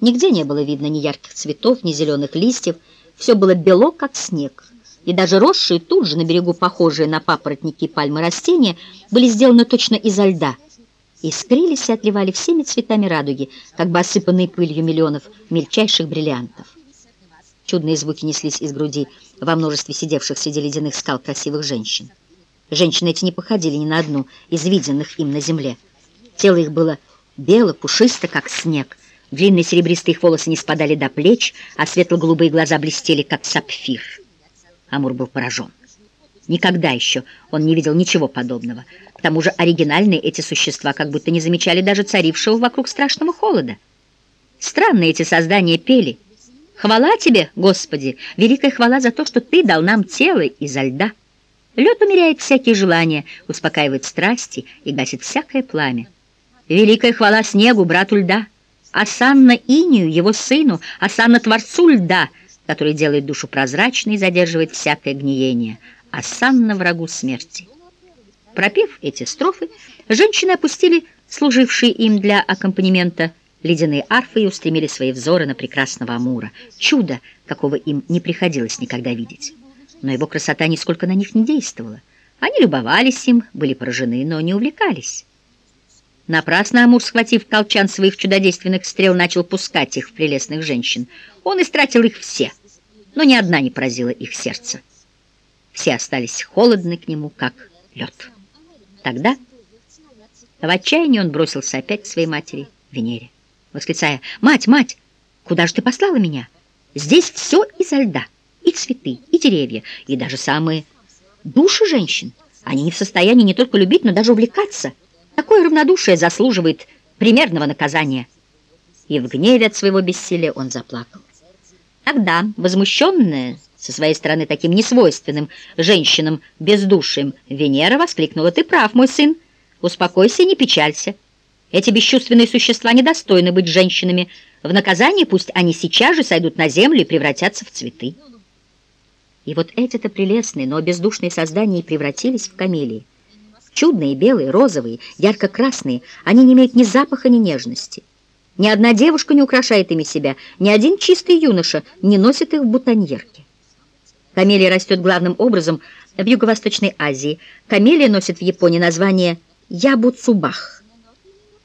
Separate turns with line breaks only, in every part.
Нигде не было видно ни ярких цветов, ни зеленых листьев. Все было бело, как снег. И даже росшие тут же на берегу похожие на папоротники и пальмы растения были сделаны точно изо льда. Искрились и отливали всеми цветами радуги, как бы осыпанные пылью миллионов мельчайших бриллиантов. Чудные звуки неслись из груди во множестве сидевших среди ледяных скал красивых женщин. Женщины эти не походили ни на одну из виденных им на земле. Тело их было бело, пушисто, как снег, Длинные серебристые волосы не спадали до плеч, а светло-голубые глаза блестели, как сапфир. Амур был поражен. Никогда еще он не видел ничего подобного. К тому же оригинальные эти существа как будто не замечали даже царившего вокруг страшного холода. Странные эти создания пели. «Хвала тебе, Господи! Великая хвала за то, что ты дал нам тело изо льда!» Лед умеряет всякие желания, успокаивает страсти и гасит всякое пламя. Великая хвала снегу, брату льда! Асанна Инию, его сыну, Асанна Творцу льда, который делает душу прозрачной и задерживает всякое гниение, Асанна врагу смерти. Пропев эти строфы, женщины опустили служившие им для аккомпанемента ледяные арфы и устремили свои взоры на прекрасного Амура, чудо, какого им не приходилось никогда видеть. Но его красота нисколько на них не действовала. Они любовались им, были поражены, но не увлекались. Напрасно Амур, схватив колчан своих чудодейственных стрел, начал пускать их в прелестных женщин. Он истратил их все, но ни одна не поразила их сердце. Все остались холодны к нему, как лед. Тогда в отчаянии он бросился опять к своей матери, Венере, восклицая, «Мать, мать, куда же ты послала меня? Здесь все изо льда, и цветы, и деревья, и даже самые души женщин. Они не в состоянии не только любить, но даже увлекаться». Такое равнодушие заслуживает примерного наказания. И в гневе от своего бессилия он заплакал. Тогда, возмущенная со своей стороны таким несвойственным женщинам бездушием, Венера воскликнула, «Ты прав, мой сын, успокойся и не печалься. Эти бесчувственные существа недостойны быть женщинами. В наказание пусть они сейчас же сойдут на землю и превратятся в цветы». И вот эти-то прелестные, но бездушные создания превратились в камелии. Чудные, белые, розовые, ярко-красные, они не имеют ни запаха, ни нежности. Ни одна девушка не украшает ими себя, ни один чистый юноша не носит их в бутоньерке. Камелия растет главным образом в Юго-Восточной Азии. Камелия носит в Японии название ябуцубах,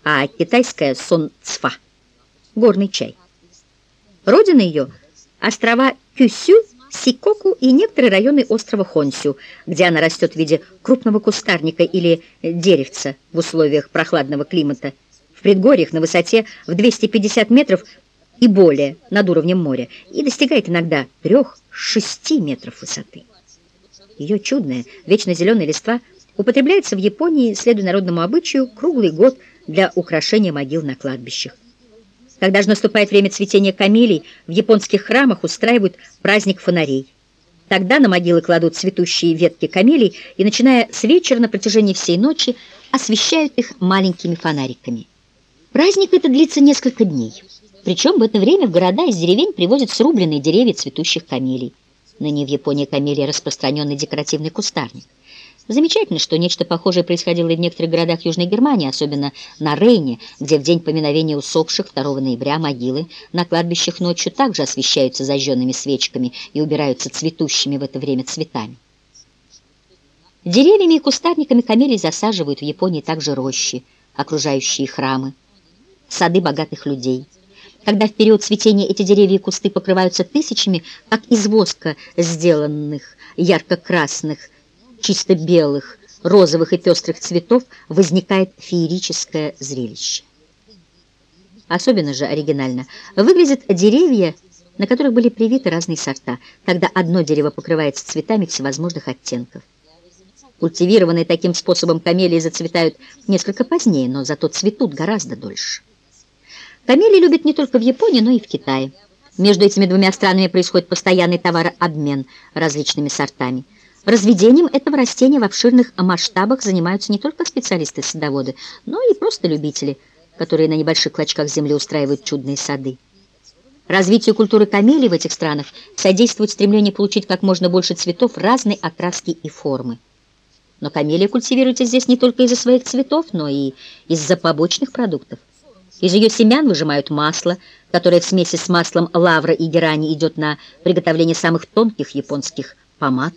а китайская сон-цфа – горный чай. Родина ее – острова Кюсю Сикоку и некоторые районы острова Хонсю, где она растет в виде крупного кустарника или деревца в условиях прохладного климата, в предгорьях на высоте в 250 метров и более над уровнем моря, и достигает иногда 3-6 метров высоты. Ее чудная, вечно зеленая листва употребляется в Японии, следуя народному обычаю, круглый год для украшения могил на кладбищах. Когда же наступает время цветения камелий, в японских храмах устраивают праздник фонарей. Тогда на могилы кладут цветущие ветки камелий и, начиная с вечера на протяжении всей ночи, освещают их маленькими фонариками. Праздник это длится несколько дней. Причем в это время в города из деревень привозят срубленные деревья цветущих камелий. Ныне в Японии камелия распространенный декоративный кустарник. Замечательно, что нечто похожее происходило и в некоторых городах Южной Германии, особенно на Рейне, где в день поминовения усопших 2 ноября могилы на кладбищах ночью также освещаются зажженными свечками и убираются цветущими в это время цветами. Деревьями и кустарниками камелий засаживают в Японии также рощи, окружающие храмы, сады богатых людей. Когда в период цветения эти деревья и кусты покрываются тысячами, как из воска сделанных ярко-красных чисто белых, розовых и пестрых цветов возникает феерическое зрелище. Особенно же оригинально выглядят деревья, на которых были привиты разные сорта. Тогда одно дерево покрывается цветами всевозможных оттенков. Культивированные таким способом камелии зацветают несколько позднее, но зато цветут гораздо дольше. Камелии любят не только в Японии, но и в Китае. Между этими двумя странами происходит постоянный товарообмен различными сортами. Разведением этого растения в обширных масштабах занимаются не только специалисты-садоводы, но и просто любители, которые на небольших клочках земли устраивают чудные сады. Развитию культуры камелий в этих странах содействует стремление получить как можно больше цветов разной окраски и формы. Но камелия культивируется здесь не только из-за своих цветов, но и из-за побочных продуктов. Из ее семян выжимают масло, которое в смеси с маслом лавра и герани идет на приготовление самых тонких японских помад.